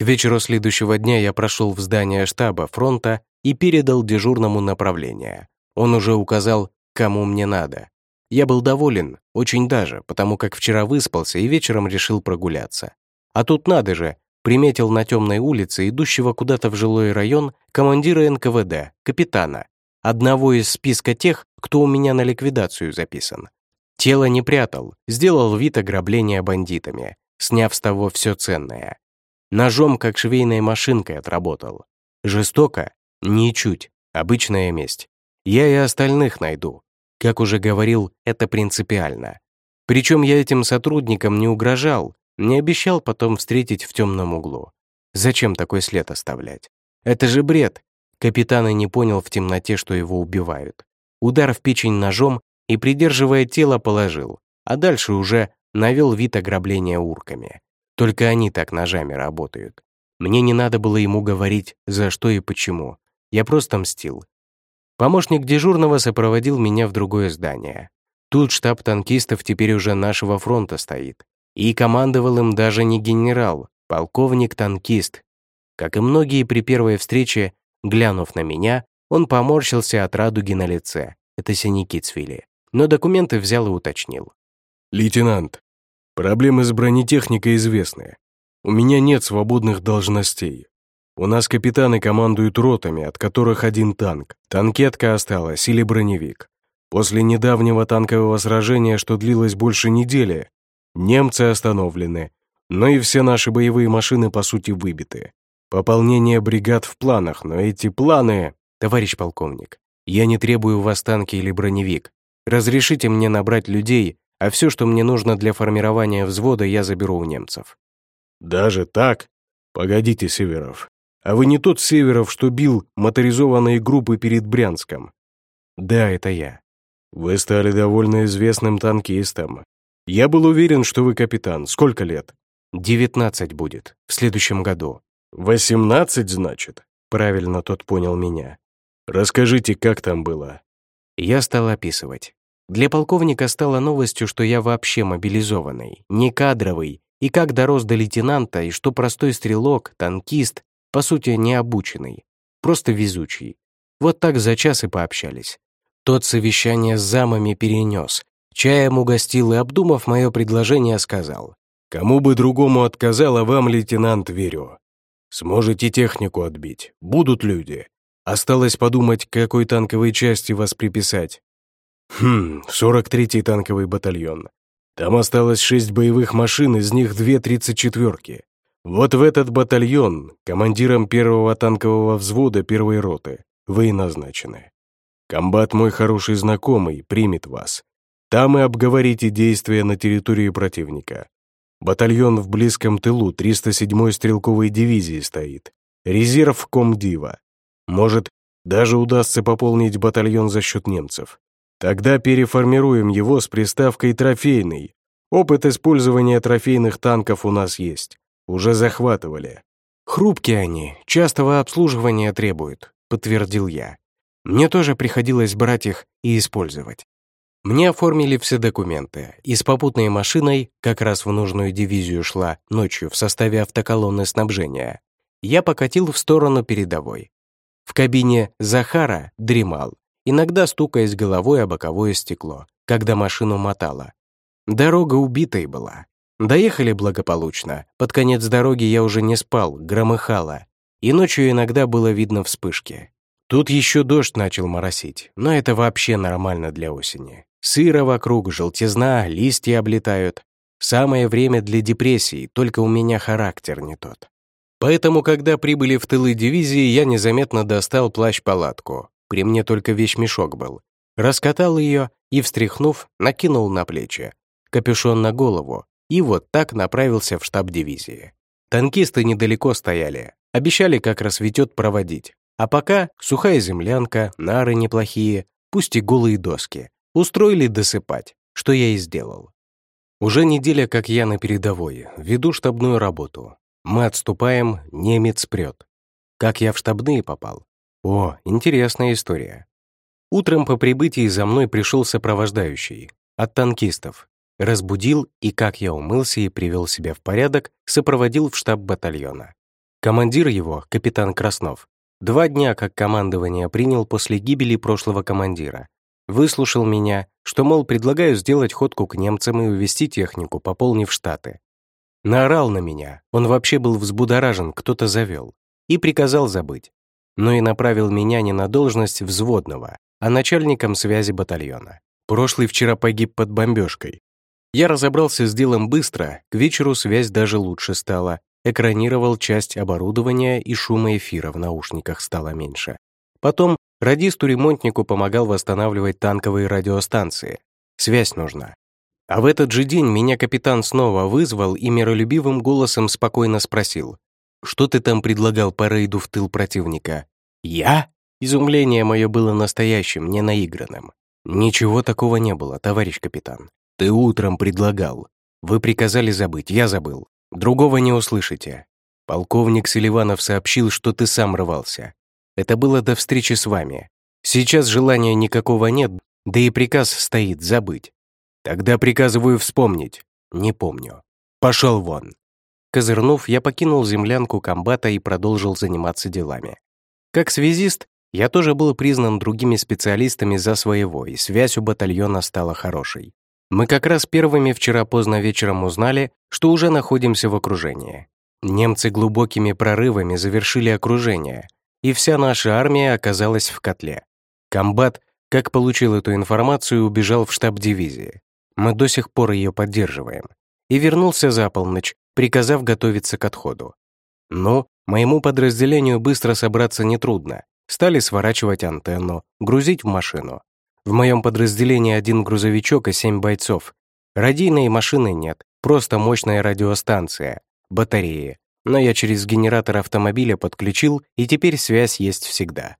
К вечеру следующего дня я прошел в здание штаба фронта и передал дежурному направление. Он уже указал, кому мне надо. Я был доволен, очень даже, потому как вчера выспался и вечером решил прогуляться. А тут надо же, приметил на темной улице, идущего куда-то в жилой район, командира НКВД, капитана, одного из списка тех, кто у меня на ликвидацию записан. Тело не прятал, сделал вид ограбления бандитами, сняв с того все ценное. Ножом, как швейной машинкой, отработал. Жестоко? Ничуть. Обычная месть. Я и остальных найду. Как уже говорил, это принципиально. Причем я этим сотрудникам не угрожал, не обещал потом встретить в темном углу. Зачем такой след оставлять? Это же бред. Капитан и не понял в темноте, что его убивают. Удар в печень ножом и, придерживая тело, положил, а дальше уже навел вид ограбления урками. Только они так ножами работают. Мне не надо было ему говорить, за что и почему. Я просто мстил. Помощник дежурного сопроводил меня в другое здание. Тут штаб танкистов теперь уже нашего фронта стоит. И командовал им даже не генерал, полковник-танкист. Как и многие при первой встрече, глянув на меня, он поморщился от радуги на лице. Это синяки цвели но документы взял и уточнил. «Лейтенант, проблемы с бронетехникой известны. У меня нет свободных должностей. У нас капитаны командуют ротами, от которых один танк. Танкетка осталась или броневик. После недавнего танкового сражения, что длилось больше недели, немцы остановлены, но и все наши боевые машины, по сути, выбиты. Пополнение бригад в планах, но эти планы... Товарищ полковник, я не требую вас танки или броневик. Разрешите мне набрать людей, а все, что мне нужно для формирования взвода, я заберу у немцев». «Даже так? Погодите, Северов. А вы не тот Северов, что бил моторизованные группы перед Брянском?» «Да, это я». «Вы стали довольно известным танкистом. Я был уверен, что вы капитан. Сколько лет?» «Девятнадцать будет. В следующем году». «Восемнадцать, значит?» Правильно тот понял меня. «Расскажите, как там было?» Я стал описывать. Для полковника стало новостью, что я вообще мобилизованный, не кадровый, и как дорос до лейтенанта, и что простой стрелок, танкист, по сути, не обученный, просто везучий. Вот так за час и пообщались. Тот совещание с замами перенес, чаем угостил и, обдумав мое предложение, сказал. «Кому бы другому отказал, а вам, лейтенант, верю. Сможете технику отбить, будут люди. Осталось подумать, к какой танковой части вас приписать. Хм, 43-й танковый батальон. Там осталось шесть боевых машин, из них две 34-ки. Вот в этот батальон, командиром первого танкового взвода первой роты, вы и назначены. Комбат мой хороший знакомый, примет вас. Там и обговорите действия на территории противника. Батальон в близком тылу 307-й стрелковой дивизии стоит. Резерв комдива. Может, даже удастся пополнить батальон за счет немцев. Тогда переформируем его с приставкой «трофейный». Опыт использования трофейных танков у нас есть. Уже захватывали. «Хрупкие они, частого обслуживания требуют», — подтвердил я. «Мне тоже приходилось брать их и использовать». Мне оформили все документы, и с попутной машиной, как раз в нужную дивизию шла ночью в составе автоколонны снабжения, я покатил в сторону передовой. В кабине Захара дремал, иногда стукаясь головой о боковое стекло, когда машину мотало. Дорога убитой была. Доехали благополучно. Под конец дороги я уже не спал, громыхало. И ночью иногда было видно вспышки. Тут еще дождь начал моросить, но это вообще нормально для осени. Сыро вокруг, желтизна, листья облетают. Самое время для депрессии, только у меня характер не тот. Поэтому, когда прибыли в тылы дивизии, я незаметно достал плащ-палатку. При мне только вещмешок был. Раскатал ее и, встряхнув, накинул на плечи. Капюшон на голову. И вот так направился в штаб дивизии. Танкисты недалеко стояли. Обещали, как рассветет, проводить. А пока сухая землянка, нары неплохие, пусть и голые доски. Устроили досыпать, что я и сделал. Уже неделя, как я на передовой, веду штабную работу. Мы отступаем, немец прет. Как я в штабные попал? О, интересная история. Утром по прибытии за мной пришел сопровождающий. От танкистов. Разбудил и, как я умылся и привел себя в порядок, сопроводил в штаб батальона. Командир его, капитан Краснов, два дня как командование принял после гибели прошлого командира, Выслушал меня, что, мол, предлагаю сделать ходку к немцам и увести технику, пополнив штаты. Наорал на меня, он вообще был взбудоражен, кто-то завел, и приказал забыть. Но и направил меня не на должность взводного, а начальником связи батальона. Прошлый вчера погиб под бомбежкой. Я разобрался с делом быстро, к вечеру связь даже лучше стала, экранировал часть оборудования и шума эфира в наушниках стало меньше. Потом Радисту-ремонтнику помогал восстанавливать танковые радиостанции. Связь нужна. А в этот же день меня капитан снова вызвал и миролюбивым голосом спокойно спросил, «Что ты там предлагал по рейду в тыл противника?» «Я?» Изумление мое было настоящим, не наигранным. «Ничего такого не было, товарищ капитан. Ты утром предлагал. Вы приказали забыть, я забыл. Другого не услышите. Полковник Селиванов сообщил, что ты сам рвался. Это было до встречи с вами. Сейчас желания никакого нет, да и приказ стоит забыть. Тогда приказываю вспомнить. Не помню. Пошел вон. Козырнув, я покинул землянку комбата и продолжил заниматься делами. Как связист, я тоже был признан другими специалистами за своего, и связь у батальона стала хорошей. Мы как раз первыми вчера поздно вечером узнали, что уже находимся в окружении. Немцы глубокими прорывами завершили окружение, и вся наша армия оказалась в котле. Комбат, как получил эту информацию, убежал в штаб дивизии. Мы до сих пор ее поддерживаем. И вернулся за полночь, приказав готовиться к отходу. Но моему подразделению быстро собраться нетрудно. Стали сворачивать антенну, грузить в машину. В моем подразделении один грузовичок и семь бойцов. Радийной машины нет, просто мощная радиостанция, батареи, но я через генератор автомобиля подключил, и теперь связь есть всегда.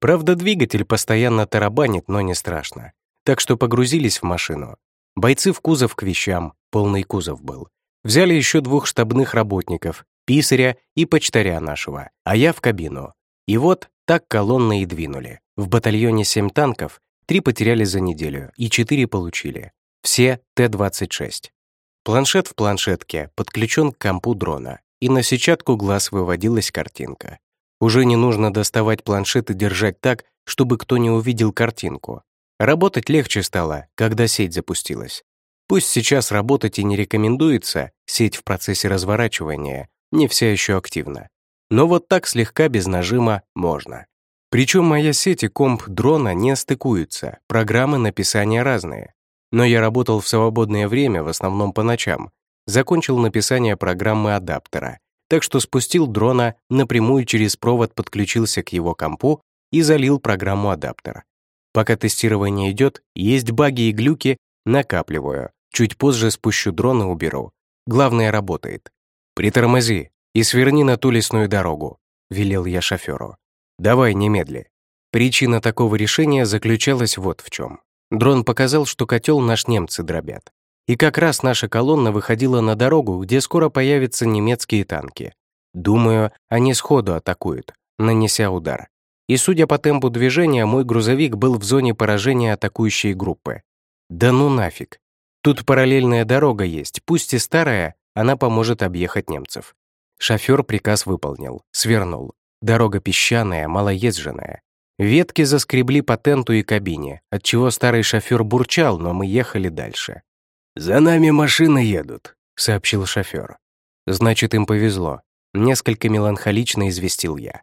Правда, двигатель постоянно тарабанит, но не страшно. Так что погрузились в машину. Бойцы в кузов к вещам, полный кузов был. Взяли еще двух штабных работников, писаря и почтаря нашего, а я в кабину. И вот так колонны и двинули. В батальоне семь танков, три потеряли за неделю и четыре получили. Все Т-26. Планшет в планшетке подключен к компу дрона и на сетчатку глаз выводилась картинка. Уже не нужно доставать планшет и держать так, чтобы кто не увидел картинку. Работать легче стало, когда сеть запустилась. Пусть сейчас работать и не рекомендуется, сеть в процессе разворачивания, не вся еще активна. Но вот так слегка без нажима можно. Причем моя сеть и комп дрона не стыкуются, программы написания разные. Но я работал в свободное время, в основном по ночам, закончил написание программы адаптера, так что спустил дрона, напрямую через провод подключился к его компу и залил программу адаптера. Пока тестирование идет, есть баги и глюки, накапливаю. Чуть позже спущу дрон и уберу. Главное, работает. «Притормози и сверни на ту лесную дорогу», — велел я шоферу. «Давай, немедли». Причина такого решения заключалась вот в чем. Дрон показал, что котел наш немцы дробят. И как раз наша колонна выходила на дорогу, где скоро появятся немецкие танки. Думаю, они сходу атакуют, нанеся удар. И судя по темпу движения, мой грузовик был в зоне поражения атакующей группы. Да ну нафиг. Тут параллельная дорога есть, пусть и старая, она поможет объехать немцев. Шофер приказ выполнил, свернул. Дорога песчаная, малоезженная. Ветки заскребли по тенту и кабине, отчего старый шофер бурчал, но мы ехали дальше. «За нами машины едут», — сообщил шофер. «Значит, им повезло», — несколько меланхолично известил я.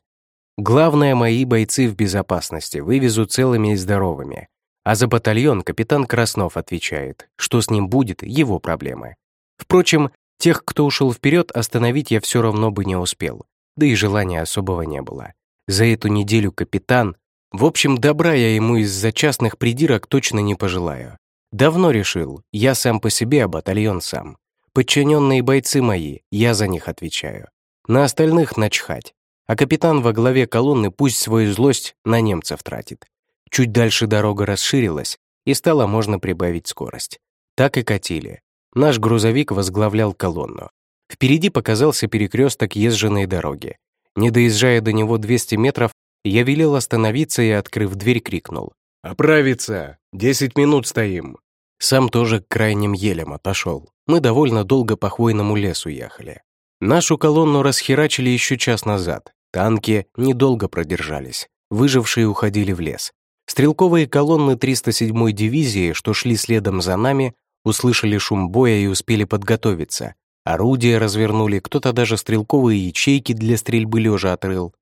«Главное, мои бойцы в безопасности, вывезут целыми и здоровыми. А за батальон капитан Краснов отвечает, что с ним будет, его проблемы. Впрочем, тех, кто ушел вперед, остановить я все равно бы не успел, да и желания особого не было. За эту неделю капитан... В общем, добра я ему из-за частных придирок точно не пожелаю. Давно решил, я сам по себе, а батальон сам. Подчиненные бойцы мои, я за них отвечаю. На остальных начхать. А капитан во главе колонны пусть свою злость на немцев тратит. Чуть дальше дорога расширилась, и стало можно прибавить скорость. Так и катили. Наш грузовик возглавлял колонну. Впереди показался перекресток езженной дороги. Не доезжая до него 200 метров, я велел остановиться и, открыв дверь, крикнул. «Оправиться! Десять минут стоим!» Сам тоже к крайним елям отошел. Мы довольно долго по хвойному лесу ехали. Нашу колонну расхерачили еще час назад. Танки недолго продержались. Выжившие уходили в лес. Стрелковые колонны 307-й дивизии, что шли следом за нами, услышали шум боя и успели подготовиться. Орудия развернули, кто-то даже стрелковые ячейки для стрельбы лежа отрыл.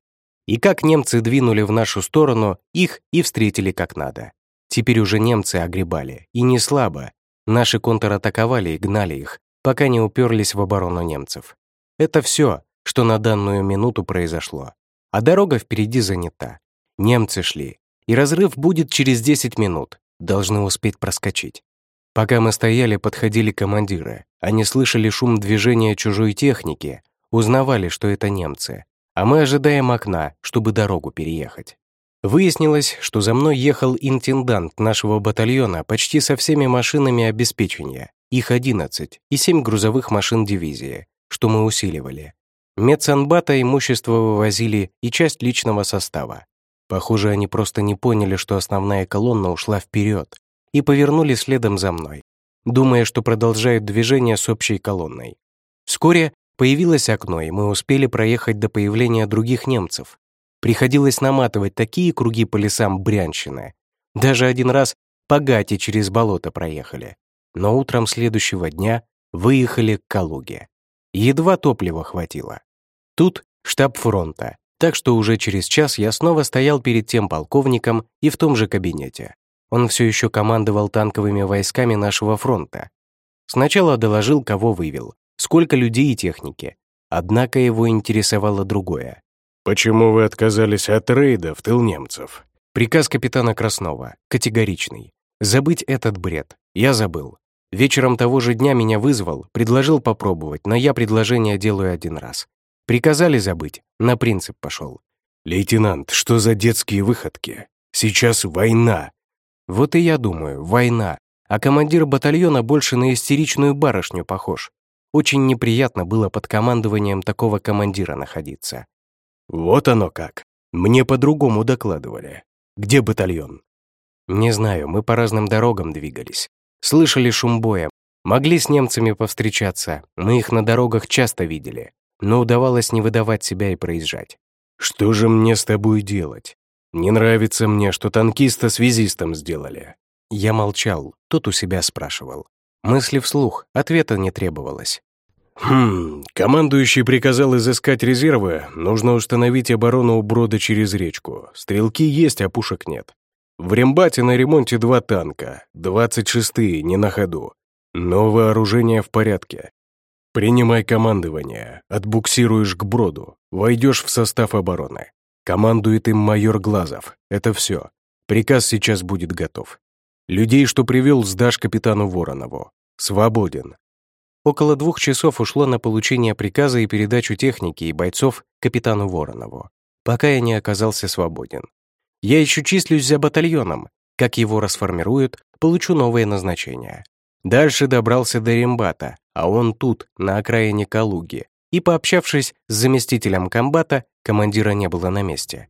И как немцы двинули в нашу сторону, их и встретили как надо. Теперь уже немцы огребали, и не слабо. Наши контратаковали и гнали их, пока не уперлись в оборону немцев. Это все, что на данную минуту произошло. А дорога впереди занята. Немцы шли, и разрыв будет через 10 минут. Должны успеть проскочить. Пока мы стояли, подходили командиры. Они слышали шум движения чужой техники, узнавали, что это немцы. А мы ожидаем окна, чтобы дорогу переехать. Выяснилось, что за мной ехал интендант нашего батальона почти со всеми машинами обеспечения. Их 11 и 7 грузовых машин дивизии, что мы усиливали. Медсанбата имущество вывозили и часть личного состава. Похоже, они просто не поняли, что основная колонна ушла вперед и повернули следом за мной, думая, что продолжают движение с общей колонной. Вскоре появилось окно, и мы успели проехать до появления других немцев. Приходилось наматывать такие круги по лесам Брянщины. Даже один раз по гате через болото проехали. Но утром следующего дня выехали к Калуге. Едва топлива хватило. Тут штаб фронта, так что уже через час я снова стоял перед тем полковником и в том же кабинете. Он все еще командовал танковыми войсками нашего фронта. Сначала доложил, кого вывел, сколько людей и техники. Однако его интересовало другое. «Почему вы отказались от рейда в тыл немцев?» Приказ капитана Краснова, категоричный. Забыть этот бред. Я забыл. Вечером того же дня меня вызвал, предложил попробовать, но я предложение делаю один раз. Приказали забыть, на принцип пошел. «Лейтенант, что за детские выходки? Сейчас война!» Вот и я думаю, война. А командир батальона больше на истеричную барышню похож. Очень неприятно было под командованием такого командира находиться. «Вот оно как. Мне по-другому докладывали. Где батальон?» «Не знаю, мы по разным дорогам двигались. Слышали шум боя. Могли с немцами повстречаться. Мы их на дорогах часто видели но удавалось не выдавать себя и проезжать. «Что же мне с тобой делать? Не нравится мне, что танкиста связистом сделали». Я молчал, тот у себя спрашивал. Мысли вслух, ответа не требовалось. «Хм, командующий приказал изыскать резервы, нужно установить оборону у брода через речку. Стрелки есть, а пушек нет. В Рембате на ремонте два танка, 26-е, не на ходу. Но вооружение в порядке. «Принимай командование, отбуксируешь к броду, войдешь в состав обороны. Командует им майор Глазов. Это все. Приказ сейчас будет готов. Людей, что привел, сдашь капитану Воронову. Свободен». Около двух часов ушло на получение приказа и передачу техники и бойцов капитану Воронову, пока я не оказался свободен. Я еще числюсь за батальоном. Как его расформируют, получу новое назначение. Дальше добрался до Рембата, а он тут, на окраине Калуги, и, пообщавшись с заместителем комбата, командира не было на месте.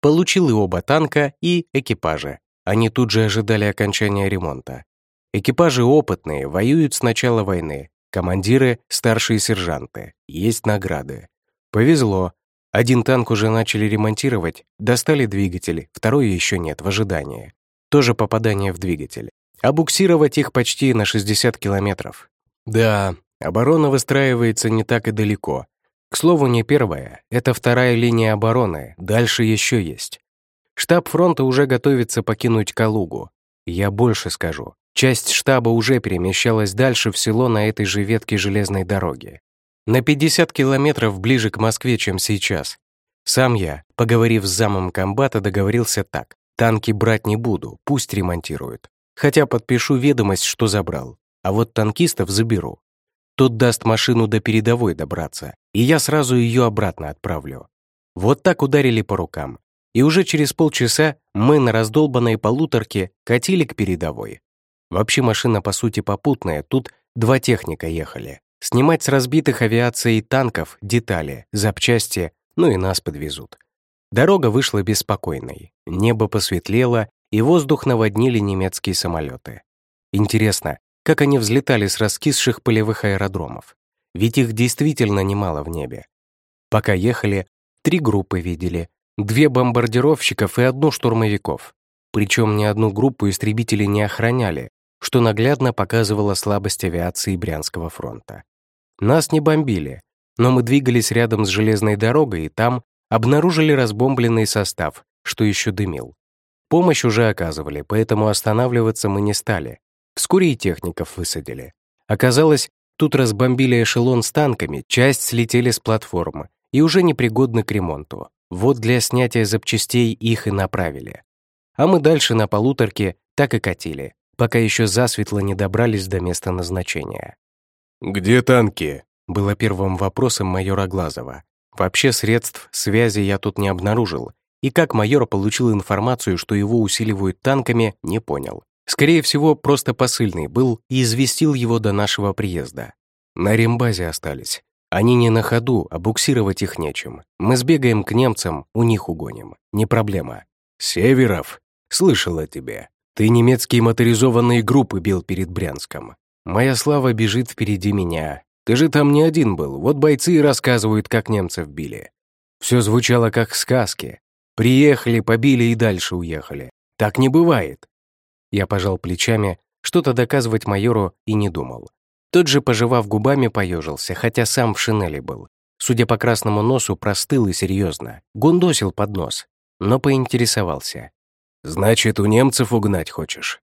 Получил и оба танка, и экипажа. Они тут же ожидали окончания ремонта. Экипажи опытные, воюют с начала войны. Командиры — старшие сержанты. Есть награды. Повезло. Один танк уже начали ремонтировать, достали двигатель, второй еще нет, в ожидании. Тоже попадание в двигатель. А буксировать их почти на 60 километров. Да, оборона выстраивается не так и далеко. К слову, не первая, это вторая линия обороны, дальше еще есть. Штаб фронта уже готовится покинуть Калугу. Я больше скажу. Часть штаба уже перемещалась дальше в село на этой же ветке железной дороги. На 50 километров ближе к Москве, чем сейчас. Сам я, поговорив с замом комбата, договорился так. Танки брать не буду, пусть ремонтируют. Хотя подпишу ведомость, что забрал. А вот танкистов заберу. Тот даст машину до передовой добраться, и я сразу ее обратно отправлю. Вот так ударили по рукам. И уже через полчаса мы на раздолбанной полуторке катили к передовой. Вообще машина, по сути, попутная, тут два техника ехали. Снимать с разбитых авиацией танков детали, запчасти, ну и нас подвезут. Дорога вышла беспокойной, небо посветлело, и воздух наводнили немецкие самолеты. Интересно, как они взлетали с раскисших полевых аэродромов? Ведь их действительно немало в небе. Пока ехали, три группы видели, две бомбардировщиков и одну штурмовиков. Причем ни одну группу истребители не охраняли, что наглядно показывало слабость авиации Брянского фронта. Нас не бомбили, но мы двигались рядом с железной дорогой и там обнаружили разбомбленный состав, что еще дымил. Помощь уже оказывали, поэтому останавливаться мы не стали. Вскоре и техников высадили. Оказалось, тут разбомбили эшелон с танками, часть слетели с платформы и уже непригодны к ремонту. Вот для снятия запчастей их и направили. А мы дальше на полуторке так и катили, пока еще засветло не добрались до места назначения. «Где танки?» было первым вопросом майора Глазова. Вообще средств связи я тут не обнаружил, и как майор получил информацию, что его усиливают танками, не понял. Скорее всего, просто посыльный был и известил его до нашего приезда. На рембазе остались. Они не на ходу, а буксировать их нечем. Мы сбегаем к немцам, у них угоним. Не проблема. «Северов, слышал о тебе. Ты немецкие моторизованные группы бил перед Брянском. Моя слава бежит впереди меня. Ты же там не один был, вот бойцы и рассказывают, как немцев били. Все звучало как в сказке. Приехали, побили и дальше уехали. Так не бывает. Я пожал плечами, что-то доказывать майору и не думал. Тот же, пожевав губами, поежился, хотя сам в шинели был. Судя по красному носу, простыл и серьезно. Гундосил под нос, но поинтересовался. «Значит, у немцев угнать хочешь?»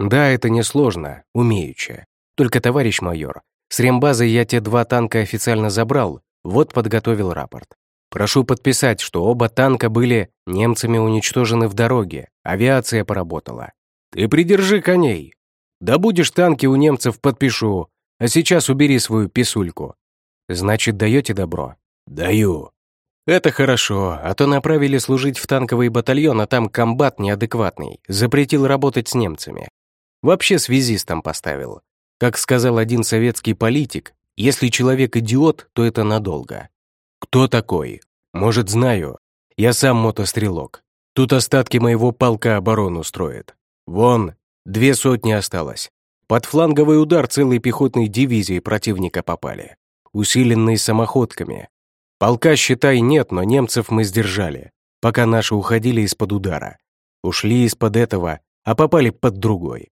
«Да, это несложно, умеючи. Только, товарищ майор, с рембазы я те два танка официально забрал, вот подготовил рапорт. Прошу подписать, что оба танка были немцами уничтожены в дороге, авиация поработала. Ты придержи коней. Да будешь танки у немцев, подпишу. А сейчас убери свою писульку. Значит, даете добро? Даю. Это хорошо, а то направили служить в танковый батальон, а там комбат неадекватный, запретил работать с немцами. Вообще связистом поставил. Как сказал один советский политик, если человек идиот, то это надолго. Кто такой? Может, знаю. Я сам мотострелок. Тут остатки моего полка оборону строят. Вон, две сотни осталось. Под фланговый удар целой пехотной дивизии противника попали. Усиленные самоходками. Полка, считай, нет, но немцев мы сдержали, пока наши уходили из-под удара. Ушли из-под этого, а попали под другой.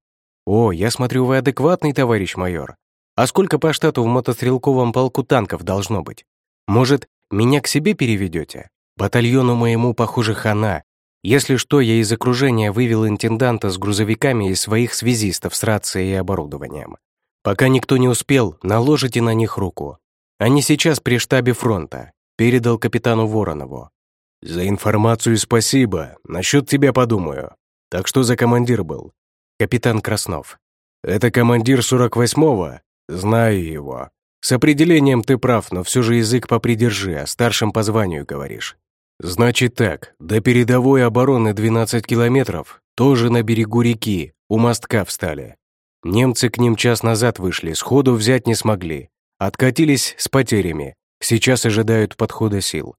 О, я смотрю, вы адекватный, товарищ майор. А сколько по штату в мотострелковом полку танков должно быть? Может, меня к себе переведете? Батальону моему, похоже, хана. Если что, я из окружения вывел интенданта с грузовиками и своих связистов с рацией и оборудованием. Пока никто не успел, наложите на них руку. Они сейчас при штабе фронта. Передал капитану Воронову. «За информацию спасибо. Насчет тебя подумаю. Так что за командир был?» «Капитан Краснов». «Это командир 48-го? Знаю его. С определением ты прав, но все же язык попридержи, о старшем по званию говоришь. Значит так, до передовой обороны 12 километров, тоже на берегу реки, у мостка встали. Немцы к ним час назад вышли, сходу взять не смогли. Откатились с потерями, сейчас ожидают подхода сил.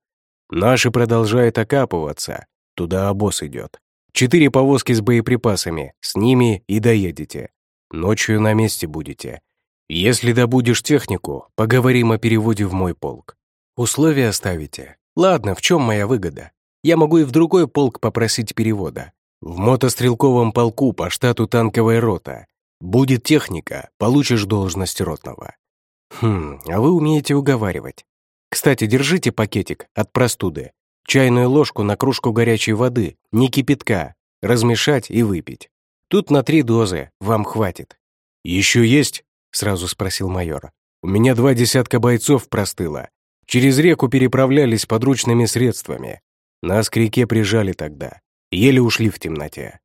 Наши продолжают окапываться, туда обоз идет. Четыре повозки с боеприпасами, с ними и доедете. Ночью на месте будете. Если добудешь технику, поговорим о переводе в мой полк. Условия оставите. Ладно, в чем моя выгода? Я могу и в другой полк попросить перевода. В мотострелковом полку по штату танковая рота. Будет техника, получишь должность ротного. Хм, а вы умеете уговаривать. Кстати, держите пакетик от простуды. Чайную ложку на кружку горячей воды, не кипятка, размешать и выпить. Тут на три дозы, вам хватит. «Еще есть?» — сразу спросил майор. «У меня два десятка бойцов простыло. Через реку переправлялись подручными средствами. Нас к реке прижали тогда. Еле ушли в темноте.